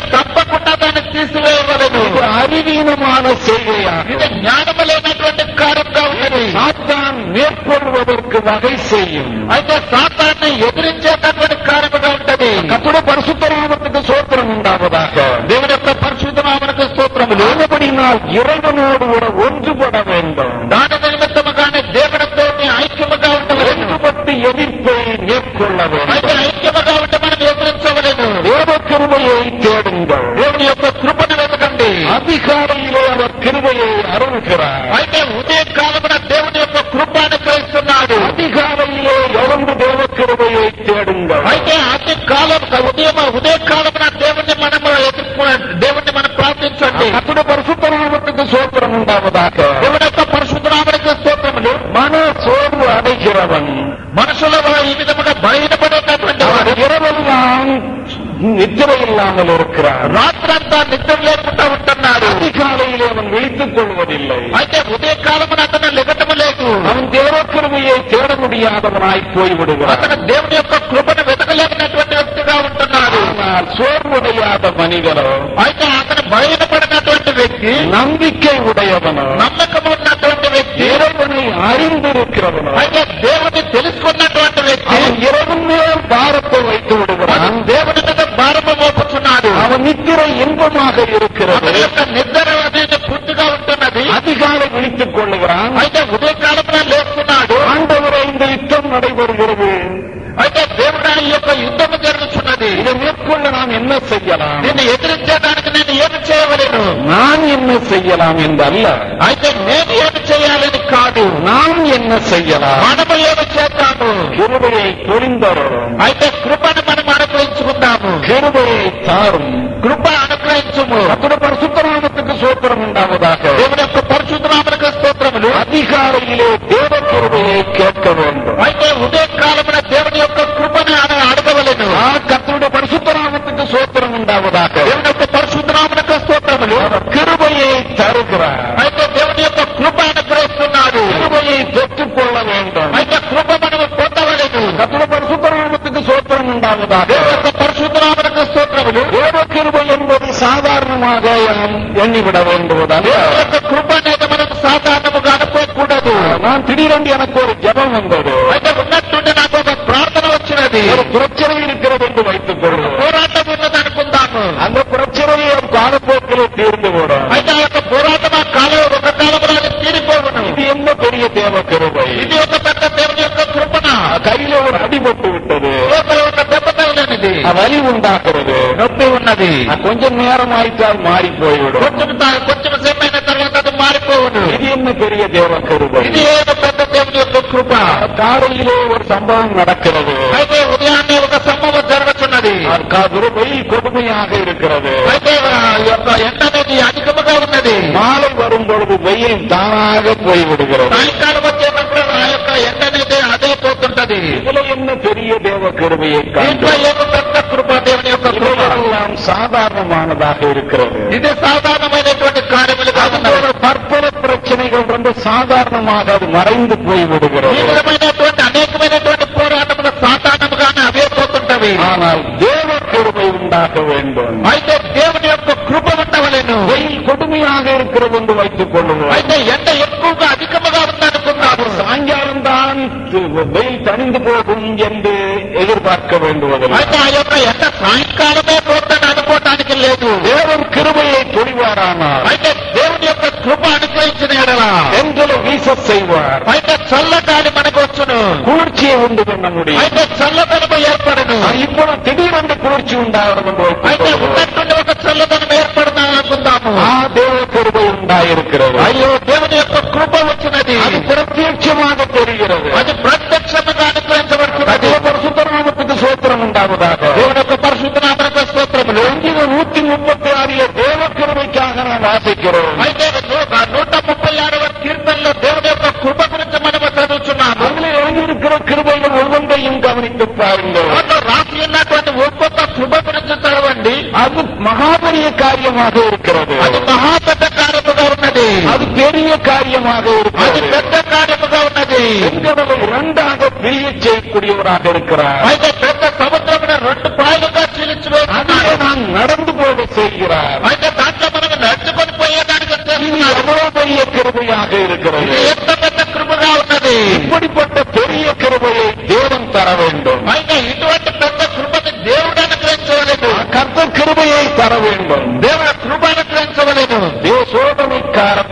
அறிவீனமான செய்கையாக ఇది జ్ఞానము లేనటువంటి కార్యంగా ఉన్నది சாத்தான் மேற்கொள்வதற்கு வகை செய்யும் అయితే సాతాన్ని ఎదిరించేటటువంటి కార్యముగా ఉంటది கத்துட பரிசுத்தராமத்துக்கு சோத்திரம் உண்டாவதாக దేవుని యొక్క పరిశుద్ధనామనకు స్తోత్రములు அப்படினால் இறைவனோடு கூட ஒன்றுபட வேண்டும் దాని నిమిత్తముగానే దేవునితో ఐక్యముగా ఉండవలను ஒன்றுபட்டு எதிர்ப்பை மேற்கொள்ள అయితే வேண்டும் ఐక్యముగా ఉంటే మనం ఎదిరించవలను தேவ கிருபையை தேடுங்கள் దేవుని యొక్క కృపను వెతకండి அதிகாலையிலே அவர் கிருபையை அருள்கிறார் అయితే ఉదయ కాలమున దేవుని యొక్క కృప అనుగ్రహిస్తున్నాడు அதிகாலையிலே எழுந்து தேவ கிருபையை தேடுங்கள் అయితే అతి కాలం ఉదయం ఉదయ కాలమున దేవుణ్ణి మనం ఎదుర్కొ దేవుణ్ణి మనం ప్రార్థించండి கத்துட பரிசுத்தராமத்துக்கு சோத்திரம் உண்டாவதாக దేవుని యొక్క పరిశుద్ధనామనికి స్తోత్రములు மன சோர்வு அடைகிறவன் మనుషుల ఈ విధముగా బయటపడేటటువంటి அவன் వాడు இரவெல்லாம் நித்திரை இல்லாமல் இருக்கிறான் రాత్రంతా నిద్ర లేకుండా ఉంటున్నాడు அதிகாலையிலே அவன் விழித்துக் கொள்வதில்லை అయితే ఉదయ కాలమున అతను లెగటము లేదు அவன் தேவக்கிருமையை தேட முடியாதவனாய் போய்விடுகிறான் అతను దేవుని యొక్క కృపను వెతకలేనటువంటి వ్యక్తిగా ఉంటున్నాడు ஆனால் சோர்வுடையாத மனிதனோ అయితే అతను బయటపడినటువంటి వ్యక్తి நம்பிக்கை உடையவனோ నమ్మకం ఉన్నటువంటి వ్యక్తి இறைவனை அறிந்திருக்கிறவனோ అయితే దేవుని తెలుసుకున్నటువంటి వ్యక్తి அவன் இரவின் மேல் பாரத்தை வைத்து விடுகிறான் దేవుని మీద భారము మోపుతున్నాడు அவன் நித்திரை இன்பமாக இருக்கிறது అతని యొక్క నిద్ర అనేది పూర్తిగా ఉంటున్నది அதிகாலை விழித்துக் கொள்ளுகிறான் అయితే ఉదయకాలమున లేస్తున్నాడు ஆண்டவரை இந்த யுத்தம் நடைபெறுகிறது అయితే దేవుడు ఈ యొక్క యుద్ధము జరుగుతున్నది இதை மேற்கொள்ள நாம் என்ன செய்யலாம் దీన్ని ఎదిరించడానికి నేను ఏమి చేయవలేను நான் என்ன செய்யலாம் என்றல்ல అయితే నేను ఏమి చేయాలని కాదు நாம் என்ன செய்யலாம் మనము ఏమి చేద్దాము கிருபையை பொழிந்தரும் అయితే కృపను మనం అనుగ్రహించుకుందాము கிருபையை தாரும் కృప అనుగ్రహించుము அத்துட பரிசுத்தராமத்துக்கு சோத்திரம் உண்டாவதாக அதிகாலையிலே தேவ கிருபையை கேட்க வேண்டும் అయితే ఉదయకాలమున దేవుని యొక్క కృపను అన- అడగవలెను ஆ கத்தோட பரிசுத்தராமத்துக்கு சோத்திரம் உண்டாவதாக దేవుని యొక్క పరిశుద్ధనామనకు స్తోత్రములు அவர் கிருபையை தருகிறார் అయితే దేవుని యొక్క కృప అనుగ్రహిస్తున్నాడు கிருபையை பெற்றுக்கொள்ள வேண்டும் అయితే కృప మనము పొందవలెను கத்தோட பரிசுத்தராமத்துக்கு சோத்திரம் உண்டாவதாக దేవుని యొక్క పరిశుద్ధనామనకు స్తోత్రములు தேவ கிருபை என்பது சாதாரணமாக நாம் எண்ணிவிட வேண்டுவதாக దేవుని యొక్క కృప நான் திடீரென்று எனக்கு ஒரு ஜெபம் வந்தது అయితే ఉన్నట్టుండి నాకు ఒక ప్రార్థన వచ్చినది ஒரு பிரச்சனை இருக்கிறது என்று வைத்துக் கொள்வோம் పోరాటం ఉన్నది అనుకుందాము அந்த பிரச்சனையை காலப்போக்கில் தீர்ந்து விடும் అయితే ఆ యొక్క పోరాటం ఆ కాలం ఒక కాలంలో అది తీరిపోవును இது என்ன பெரிய தேவ கிருபை ఇది ఒక పెద్ద దేవుని యొక్క కృపణ கையில ஒரு அடிபட்டு விட்டது లోపల ఒక దెబ్బ తగిలినది வலி உண்டாக்குறது నొప్పి ఉన్నది கொஞ்சம் நேரம் ஆயிட்டால் மாறி போய்விடும் కొంచెం తా- కొంచెం సేపైన తర్వాత అది మారిపోవును இது என்ன பெரிய தேவ கிருபை ఇది ఏదో పెద్ద దేవుని యొక్క కృప காலையிலே ஒரு சம்பவம் நடக்கிறது అయితే ఉదయాన్నే ఒక సంభవం జరుగుతున్నది ఆ கிருபை கொடுமையாக இருக்கிறது అయితే ఆ యొక్క ఎండ అనేది అధికముగా ఉన్నది மாலை வரும் பொழுது வெயில் தானாக போய்விடுகிறது సాయంకాలం వచ్చేటప్పుడు ఆ యొక్క ఎండ అనేది అదే పోతుంటది இதுல என்ன பெரிய தேவ கிருபையை దీంట్లో காண்கிறோம் ఏదో పెద్ద కృప దేవుని యొక్క కృప இவைகளெல்லாம் சாதாரணமானதாக இருக்கிறது ఇది సాధారణమైనటువంటి కార్యములుగా ఉన్నది அதோட பற்பல பிரச்சனைகள் ரொம்ப சாதாரணமாக அது மறைந்து ఈ போய்விடுகிறது విధమైనటువంటి అనేకమైనటువంటి పోరాటములు సాధారణముగానే అవే పోతుంటవి ஆனால் தேவ கிருபை உண்டாக வேண்டும் అయితే దేవుని యొక్క కృప ఉండవలేను வெயில் கொடுமையாக இருக்கிறது என்று வைத்துக் கொள்ளுவோம் అయితే ఎండ ఎక్కువగా అధికముగా ఉందనుకున్నాము சாயங்காலம் தான் வெயில் தணிந்து போகும் என்று எதிர்பார்க்க வேண்டுவதில்லை అయితే ఆ యొక్క ఎండ సాయంకాలమే పోతాను అనుకోవటానికి లేదు தேவன் கிருபையை பொழிவாரானால் అయితే దేవుని యొక్క కృప అనుగ్రహించిన ఎడల எங்களை வீச செய்வார் అయితే చల్లగాలి మనకు వచ్చును குளிர்ச்சியை உண்டு பண்ண முடியும் అయితే చల్లదనము ఏర్పడను ఇప్పుడు திடீரென்று குளிர்ச்சி உண்டாகிறது என்று வைத்துக் అయితే கொள்வோம். ఉన్నట్టుండి ఒక చల్లదనం ఏర్పడదా అనుకుందాము ஆ தேவ கிருபை உண்டாயிருக்கிறது అయ్యో காரியமாக இருக்கிறது అది మహా పెద్ద కార్యముగా ఉన్నది அது பெரிய காரியமாக అది இருக்கிறது పెద్ద కార్యముగా ఉన్నది எங்களை இரண்டாக பிரிய செய்யக்கூடியவராக இருக்கிறார் అయితే పెద్ద సముద్రమును రెండు పాయలుగా చీలించి அதிலே వేస్తున్నాడు நாம் நடந்து போக செய்கிறார் అయితే దాంట్లో మనం నడుచుకొని పోయేదానికి இது చేస్తున్నాడు எவ்வளவு பெரிய கிருபையாக இருக்கிறது ఇది ఎంత పెద్ద కృపగా ఉన్నది இப்படிப்பட்ட பெரிய கிருபையை தேவன் தர வேண்டும் అయితే ఇటువంటి పెద్ద కృపని దేవుడు అనుగ్రహించవలేదు கர்த்தர் கிருபையை தர வேண்டும் దేవుడు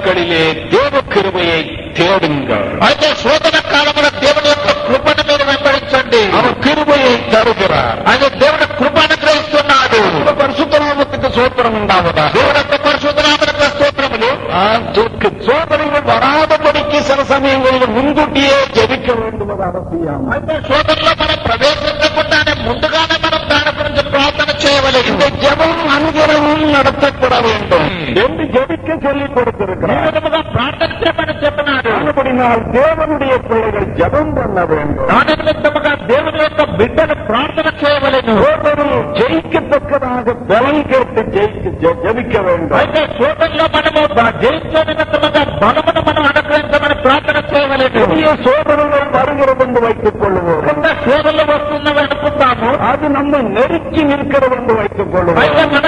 காலங்களிலே தேவ கிருபையை தேடுங்கள் అయితే శోధన కాలంలో దేవుని యొక్క కృపను మీరు వెంబడించండి அவர் கிருபையை தருகிறார் అది దేవుడు కృప అనుగ్రహిస్తున్నాడు இந்த பரிசுத்தநாமத்துக்கு சோத்திரம் உண்டாவதா దేవుడు యొక్క పరిశుద్ధనామక స్తోత్రములు ஆ, சோ- சோதனைகள் வராதபடிக்கு சில சமயங்களில் முன்கூட்டியே ஜெபிக்க வேண்டும் அது அவசியம் అయితే శోధనలో మనం ప్రవేశించకుండానే ముందుగానే మనం దాని గురించి ప్రార్థన చేయవలేదు இந்த ஜெபம் அனுதினமும் நடத்தப்பட வேண்டும் என்று ஜெபிக்க சொல்லிக் ఈ கொடுத்திருக்கிறார் విధముగా ప్రార్థన చేయమని చెప్పినాడు அப்படினால் தேவனுடைய பிள்ளைகள் ஜெபம் பண்ண வேண்டும் దాని నిమిత్తముగా దేవుని యొక్క బిడ్డను ప్రార్థన చేయవలెను சோதனை ஜெயிக்கத்தக்கதாக பலம் கேட்டு ஜெயிக்க ஜெ- ஜெபிக்க வேண்டும் అయితే శోధనలో మనము బ- జయించే నిమిత్తముగా బలమును మనం అనుగ్రహించమని ప్రార్థన చేయవలెను பெரிய சோதனைகள் வருகிறது என்று வைத்துக் கொள்வோம் కింద శోధనలు వస్తుందని అనుకుందాము அது நம்ம நெருக்கி நிற்கிறது என்று வைத்துக் అయితే கொள்வோம் మనల్ని అనగదొక్కుతున్నది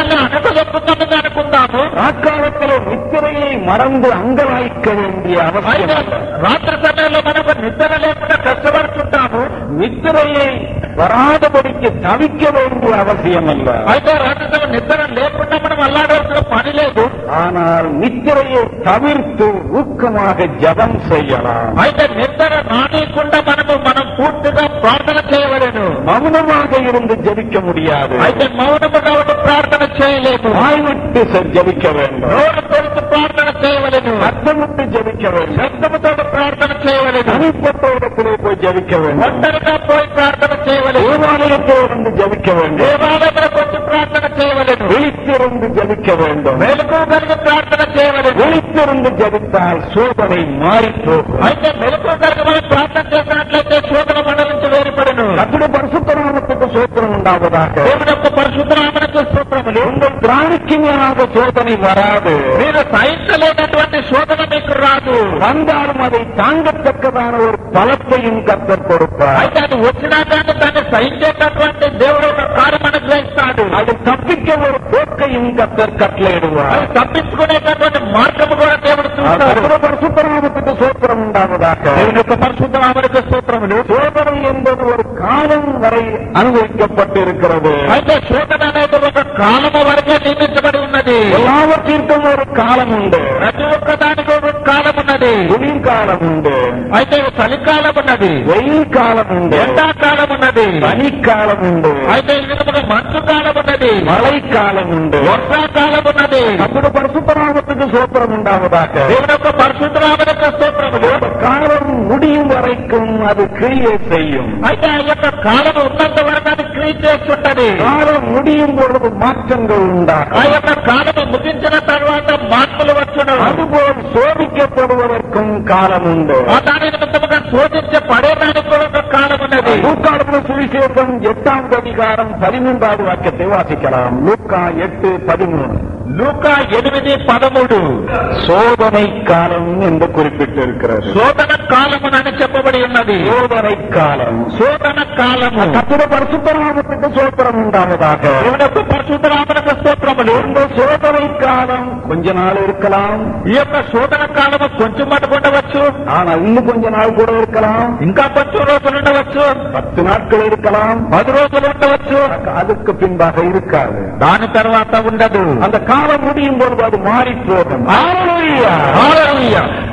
நித்திரையை மறந்து அங்கலாய்க்க வேண்டிய அவசியம் అయితే இல்லை. రాత్రి సమయంలో మనకు నిద్ర లేకుండా కష్టపడుతుంటాము நித்திரையை வராதபடிக்கு தவிக்க வேண்டிய அவசியம் அல்ல అయితే రాత్రి సమయం నిద్ర లేకుండా మనం అల్లాడాల్సిన పని లేదు ஆனால் நித்திரையை தவிர்த்து ஊக்கமாக ஜபம் செய்யலாம் అయితే నిద్ర రానియకుండా మనము మనం పూర్తిగా ప్రార్థన చేయవలేను மௌனமாக இருந்து ஜெபிக்க முடியாது అయితే మౌనముగా ఉండి ప్రార్థన చేయలేము வாய் விட்டு செ- ஜெபிக்க வேண்டும் నోరు తెరిచి ప్రార్థన చేయవలేను சத்தமிட்டு ஜெபிக்க வேண்டும் శబ్దముతో ప్రార్థన చేయవలేను தனிப்பட்ட இடத்திலே போய் ஜெபிக்க வேண்டும் ఒంటరిగా పోయి ప్రార్థన చేయవలేను தேவாலயத்தில் இருந்து ஜெபிக்க வேண்டும் దేవాలయంలోకి వచ్చి ప్రార్థన చేయవలేను விழித்திருந்து ஜெபிக்க வேண்டும் మెలకు కలిగి ప్రార్థన చేయవలేను விழித்திருந்து ஜெபித்தால் சோதனை மாறி போகும் అయితే మెలకు కలిగి మనం ప్రార్థన చేసినట్లయితే శోధన మండలి నుంచి వేరుపడను கத்துடைய பரிசுத்தராமத்துக்கு சோத்திரம் உண்டாவதாக దేవుని యొక్క పరిశుద్ధరామనికి స్తోత్రములు உங்கள் திராணிக்கு மேலாக சோதனை வராது మీరు సహించలేనటువంటి శోధన మీకు రాదు வந்தாலும் அதை தாங்கத்தக்கதான ஒரு பலத்தையும் கத்தர் கொடுப்பார் అయితే అది వచ్చినా కానీ దాన్ని సహించేటటువంటి దేవుడు ఒక కార్యం అనుగ్రహిస్తాడు அது தப்பிக்க ஒரு போக்கையும் கத்தர் கட்டளையிடுவார் అది తప్పించుకునేటటువంటి మార్గము కూడా దేవుడు చూస్తాడు கத்துடைய பரிசுத்தராமத்துக்கு சோத்திரம் உண்டாவதாக దేవుని యొక్క పరిశుద్ధరామనికి స్తోత్రములు சோதனை என்பது ஒரு காலம் வரை அனுபவிக்கப்பட்டிருக்கிறது అయితే శోధన అనేది ఒక కాలము వరకే నియమించబడి ఉన్నది எல்லாவற்றிற்கும் ஒரு காலம் உண்டு ప్రతి ఒక్క దానికి ఒక కాలం ఉన్నది குளிர்காலம் உண்டு అయితే చలికాలం ఉన్నది வெயில் காலம் உண்டு ఎండాకాలం ఉన్నది பனிக்காலம் உண்டு అయితే ఈ విధముగా మంచు కాలం ఉన్నది மழைக்காலம் உண்டு వర్షాకాలం ఉన్నది கத்துடைய பரிசுத்தராமத்துக்கு சோத்திரம் உண்டாவதாக దేవుని యొక్క పరిశుద్ధరామనికి స్తోత్రములు அந்த காலம் முடியும் வரைக்கும் அது கிரியை செய்யும் అయితే ఆ యొక్క కాలం ఉన్నంత వరకు అది క్రియ చేస్తుంటది காலம் முடியும் பொழுது மாற்றங்கள் ఆ உண்டாகும் యొక్క కాలము ముగించిన తర్వాత మార్పులు వచ్చును அதுபோல் சோதிக்கப்படுவதற்கும் காலம் உண்டு ఆ దాని నిమిత్తముగా శోధించబడేదానికి కూడా ఒక కాలం ఉన్నది லூக்காடு சுவிசேஷம் எட்டாவது அதிகாரம் பதிமூன்றாவது வாக்கியத்தை வாசிக்கலாம் லூக்கா எட்டு பதிமூணு లూకా ఎనిమిది పదమూడు சோதனை காலம் என்று குறிப்பிட்டிருக்கிறது శోధన కాలమునని చెప్పబడి ఉన్నది சோதனை காலம் శోధన కాలము கத்துட பரிசுத்தராமத்துக்கு சோத்திரம் உண்டாவதாக దేవుని యొక్క పరిశుద్ధరామనికి స్తోత్రములు இந்த சோதனை காலம் கொஞ்ச நாள் இருக்கலாம் ఈ యొక్క శోధన కాలము కొంచెం మటుకు ఉండవచ్చు ஆனா இன்னும் கொஞ்ச நாள் கூட இருக்கலாம் ఇంకా కొంచెం రోజులు ఉండవచ్చు பத்து நாட்கள் இருக்கலாம் పది రోజులు ఉండవచ్చు அதுக்கு பின்பாக இருக்காது దాని తర్వాత ఉండదు அந்த காலம் முடியும் பொழுது அது மாறி போகும் హల్లెలూయా.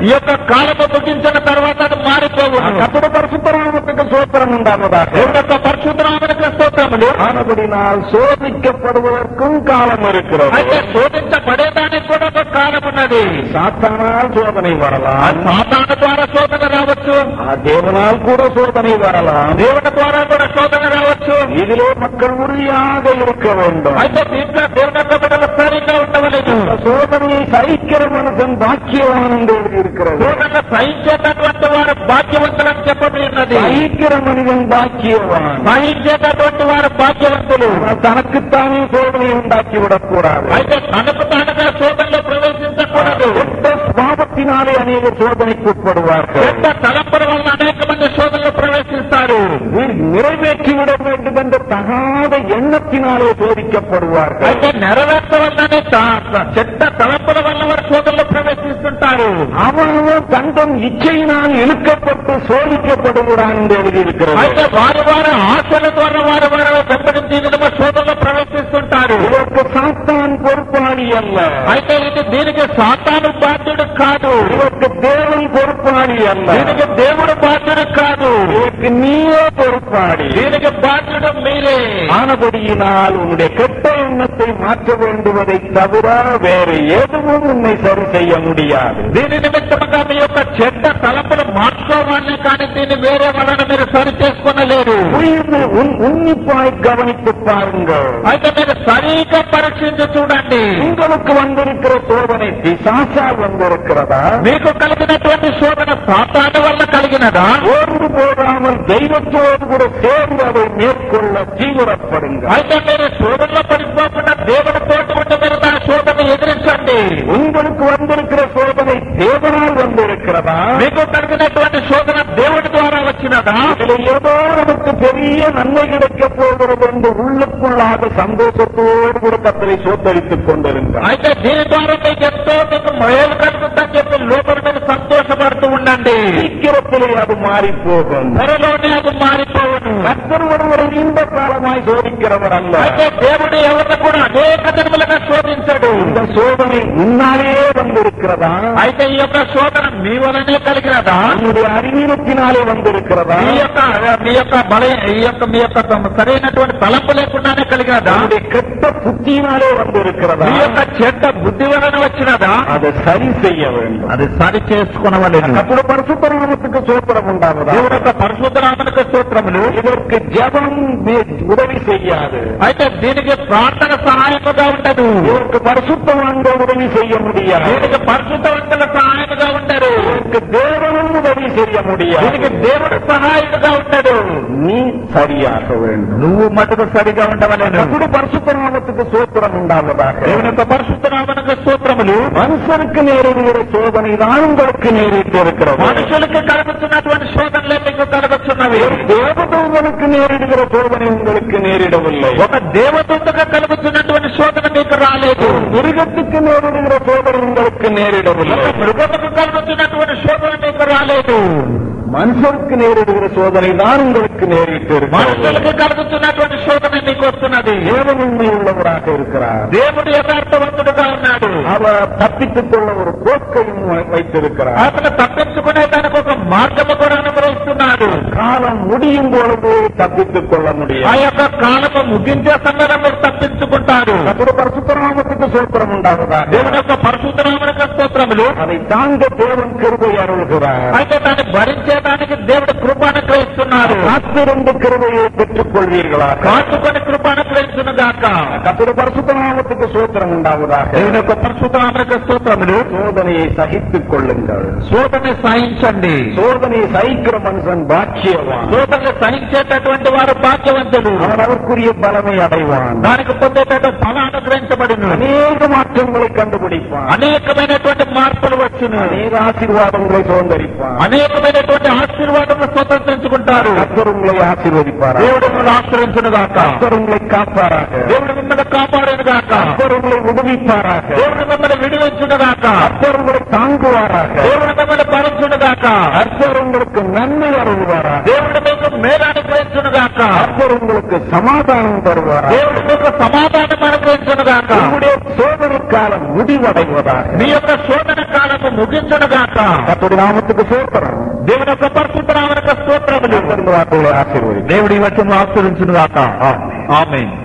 ఈ యొక్క కాలము ముగించిన తర్వాత అది మారిపోవును கத்துட பரிசுத்தராமத்துக்கு சோத்திரம் உண்டாவதாக దేవుని యొక్క పరిశుద్ధరామనికి స్తోత్రములు ஆனபடினால் சோதிக்கப்படுவதற்கும் காலம் இருக்கிறது అయితే శోధించబడేదానికి కూడా ఒక కాలం ఉన్నది சாத்தானால் சோதனை ఆ வரலாம் సాతాను ద్వారా శోధన రావచ్చు ఆ దేవునాలు కూడా శోధన వరలా దేవుని ద్వారా కూడా శోధన రావచ్చు ఇదిలో మక్కలు గురియాగా ఇరుక ఉండం అయితే దీంట్లో దేవుని యొక్క బిడ్డలు సరిగ్గా ఉండవలేదు శోధనని సైక్యర మనసం బాక్యవానం దేవుడు ఇరుకరాదు శోధన సహించేటటువంటి వారు బాక్యవంతులని చెప్పబడి ఉన్నది సైక్యర మనిదం బాక్యవాన్ సహించేటటువంటి వారు బాక్యవంతులు తనకు తానే శోధన ఉండాకి విడకూడదు అయితే తనకు తానుగా శోధన சுவாபத்தினாலே அநேகர் சோதனைக்கு உட்படுவார்கள் పెద్ద తలంపుల వల్ల అనేక మంది శోధనలో ప్రవేశిస్తారు நீர் நிறைவேற்றிவிட வேண்டும் என்ற தகாத எண்ணத்தினாலே சோதிக்கப்படுவார்கள் అయితే నెరవేర్చవల్లని చెడ్డ తలంపుల వల్ల వారు శోధనలో ప్రవేశిస్తుంటారు அவனவன் தந்தம் இச்சையினால் இழுக்கப்பட்டு சோதிக்கப்படுகிறான் என்று எழுதியிருக்கிறது అయితే వారి వారి ఆశల ద్వారా వారు వారు వెంబడించి విధంగా శోధనలో ప్రవేశిస్తుంటారు இதற்கு சாத்தான் பொறுப்பாளி அல்ல అయితే ఇది దీనికి సాతాను పొందుడు కాదు నీకు దేవుని పొరుపాడి అన్న దీనికి దేవుడు బాధ్యుడు కాదు నీకు నీవే పొరుపాడి దీనికి బాధ్యుడు మీరే ఆనబడియినాలు ఉనుడే எண்ணத்தை மாற்ற வேண்டுவதை தவிர வேறு எதுவும் உன்னை சரி செய்ய முடியாது దీని నిమిత్తముగా మీ యొక్క చెడ్డ తలంపులు మార్చుకోవాలని కానీ దీన్ని వేరే వలన మీరు సరి చేసుకునలేరు புரிந்து உன் உன்னிப்பாய் கவனித்து பாருங்கள் అయితే మీరు సరిగ్గా పరీక్షించి చూడండి உங்களுக்கு வந்திருக்கிற சோதனை பிசாசால் வந்திருக்கிறதா మీకు కలిగినటువంటి శోధన సాతాను వల్ల కలిగినదా ஓர்ந்து போகாமல் దైవத்தோடு கூட சேர்ந்து அதை மேற்கொள்ள தீவிரப்படுங்கள். அதுக்கே சோதனை படிப்பாப்பட்ட தேவனத்தோடு கொண்டு வருதான் சோதனை దాని శోధన ఎదిరించండి உங்களுக்கு வந்திருக்கிற சோதனை தேவனால் வந்திருக்கிறதா మీకు కలిగినటువంటి శోధన దేవుడి ద్వారా వచ్చినదా இதுல ஏதோ நமக்கு பெரிய நன்மை கிடைக்கப் போகிறது என்று உள்ளுக்குள்ளாக சந்தோஷத்தோடு கூட கத்தரை சோத்தரித்துக் கொண்டிருங்கள் అయితే దీని ద్వారా మీకు ఎంతో మీకు మేలు కలుగుతుందని చెప్పి లోపల మీరు సంతోషపడుతూ ఉండండి சீக்கிரத்திலே அது மாறி போகும் త్వరలోనే అది మారిపోవను கத்தர் ஒருவரை நீண்ட காலமாய் சோதிக்கிறவர் அல்ல అయితే దేవుడు ఎవరిని కూడా అనేక జన్మలుగా శోధించడు இந்த சோதனை முன்னாலே வந்திருக்கிறதா అయితే ఈ యొక్క శోధన మీ వలనే కలిగినదా உன்னுடைய அறிவீனத்தினாலே வந்திருக்கிறதா మీ యొక్క మీ యొక్క బల ఈ యొక్క మీ యొక్క తమ సరైనటువంటి తలంపు లేకుండానే కలిగినదా உன்னுடைய கெட்ட புத்தியினாலே வந்திருக்கிறதா మీ యొక్క చెడ్డ బుద్ధి వలన వచ్చినదా அதை சரி செய்ய வேண்டும் అది సరి చేసుకునవలేదు அப்புறம் பரிசுத்தராமத்துக்கு சோத்திரம் உண்டாவதா దేవుడు యొక్క పరిశుద్ధరామనిక సూత్రములు இதற்கு ஜெபம் மே- உதவி செய்யாது అయితే దీనికి ప్రార్థన సహాయముగా ఉండదు இதற்கு பரிசுத்தவான்கள் உதவி செய்ய முடியாது దీనికి పరిశుద్ధవంతుల సహాయముగా ఉండరు இதற்கு தேவனும் உதவி செய்ய முடியாது దీనికి దేవుడు సహాయముగా ఉండడు நீ சரியாக வேண்டும் నువ్వు మటుకు సరిగా ఉండవలేను அப்படி பரிசுத்தராமத்துக்கு சோத்திரம் உண்டாவதாக దేవుని యొక్క పరిశుద్ధరామనిక సూత్రములు மனுஷனுக்கு நேரிடுகிற சோதனை தான் உங்களுக்கு நேரிட்டு இருக்கிறது మనుషులకు కలుగుతున్నటువంటి శోధనలే మీకు కలుగుతున్నవి தேவதூதனுக்கு நேரிடுகிற சோதனை உங்களுக்கு நேரிடவில்லை ఒక దేవదూతగా కలుగుతున్నటువంటి శోధన మీకు రాలేదు ಮೃಗಕ್ಕೆ ನೇರಿಡುವ ಸೋದರನಿಂದಕ್ಕೆ ನೇರಿಡುವುದಿಲ್ಲ ಮೃಗಕ್ಕೆ ಕಲ್ಪತ್ತಿನటువంటి శోధన మీకు రాలేదు மனுஷருக்கு நேரிடுகிற சோதனை தான் உங்களுக்கு நேரிட்டு இருக்கிறது మనుషులకు కలుగుతున్నటువంటి శోధన మీకు వస్తున్నది தேவன் உண்மை உள்ளவராக இருக்கிறார் దేవుడు యథార్థవంతుడుగా ఉన్నాడు அவர் தப்பித்துக் கொள்ள ஒரு போக்கையும் வை- வைத்திருக்கிறார் అతను తప్పించుకునే దానికి ఒక మార్గము కూడా అనుగ్రహిస్తున్నాడు காலம் முடியும் பொழுது தப்பித்துக் கொள்ள ఆ முடியும் యొక్క కాలము ముగించే సమయంలో మీరు తప్పించుకుంటారు ஒரு பரிசுத்தராமத்துக்கு சோத்திரம் உண்டாவதாக దేవుని యొక్క పరిశుద్ధరామనిక స్తోత్రములు அதை தாங்க தேவன் கிருபை அருள்கிறார் అయితే దాన్ని చేయడానికి దేవుడు కృప అనుగ్రహిస్తున్నాడు காத்திருந்து கிருபையை பெற்றுக் கொள்வீர்களாக కాచుకొని కృప అనుగ్రహించును గాక கத்திர பரிசுத்தராமத்துக்கு சோத்திரம் உண்டாவதாக దేవుని యొక్క పరిశుద్ధరామనిక స్తోత్రములు சோதனையை சகித்துக் கொள்ளுங்கள் శోధని సహించండి சோதனையை சகிக்கிற மனுஷன் பாக்கியவான் శోధనలు సహించేటటువంటి వారు భాగ్యవంతులు அவன் அதற்குரிய பலமை அடைவான் దానికి పొందేటటువంటి ఫలం అనుగ్రహించబడిను அநேக மாற்றங்களை கண்டுபிடிப்பான் అనేకమైనటువంటి మార్పులు వచ్చును அநேக ஆசீர்வாதங்களை சுதந்திரிப்பான் అనేకమైనటువంటి ఆశీర్వాదములు స్వతంత్రించుకుంటారు கர்த்தர் உங்களை ஆசீர்வதிப்பார் దేవుడు మిమ్మల్ని ఆశ్రయించును గాక கர்த்தர் உங்களை காப்பாராக దేవుడు మిమ్మల్ని కాపాడును గాక கர்த்தர் உங்களை விடுவிப்பாராக దేవుడు మిమ్మల్ని విడివించును గాక கர்த்தர் உங்களை தாங்குவாராக దేవుడు మిమ్మల్ని భరించును గాక கர்த்தர் உங்களுக்கு நன்மை அருள்வாராக దేవుడు మీకు మేలు అనుగ్రహించును గాక கர்த்தர் உங்களுக்கு சமாதானம் தருவாராக దేవుడు మీకు సమాధానం అనుగ్రహించును గాక உங்களுடைய சோதனை காலம் முடிவடைவதாக మీ యొక్క శోధన కాలము ముగించును గాక கர்த்தருடைய நாமத்துக்கு சோத்திரம் దేవుని యొక్క పరిశుద్ధరామనిక స్తోత్రములు దేవుడి వచనం ఆశ్రయించును గాక ఆమె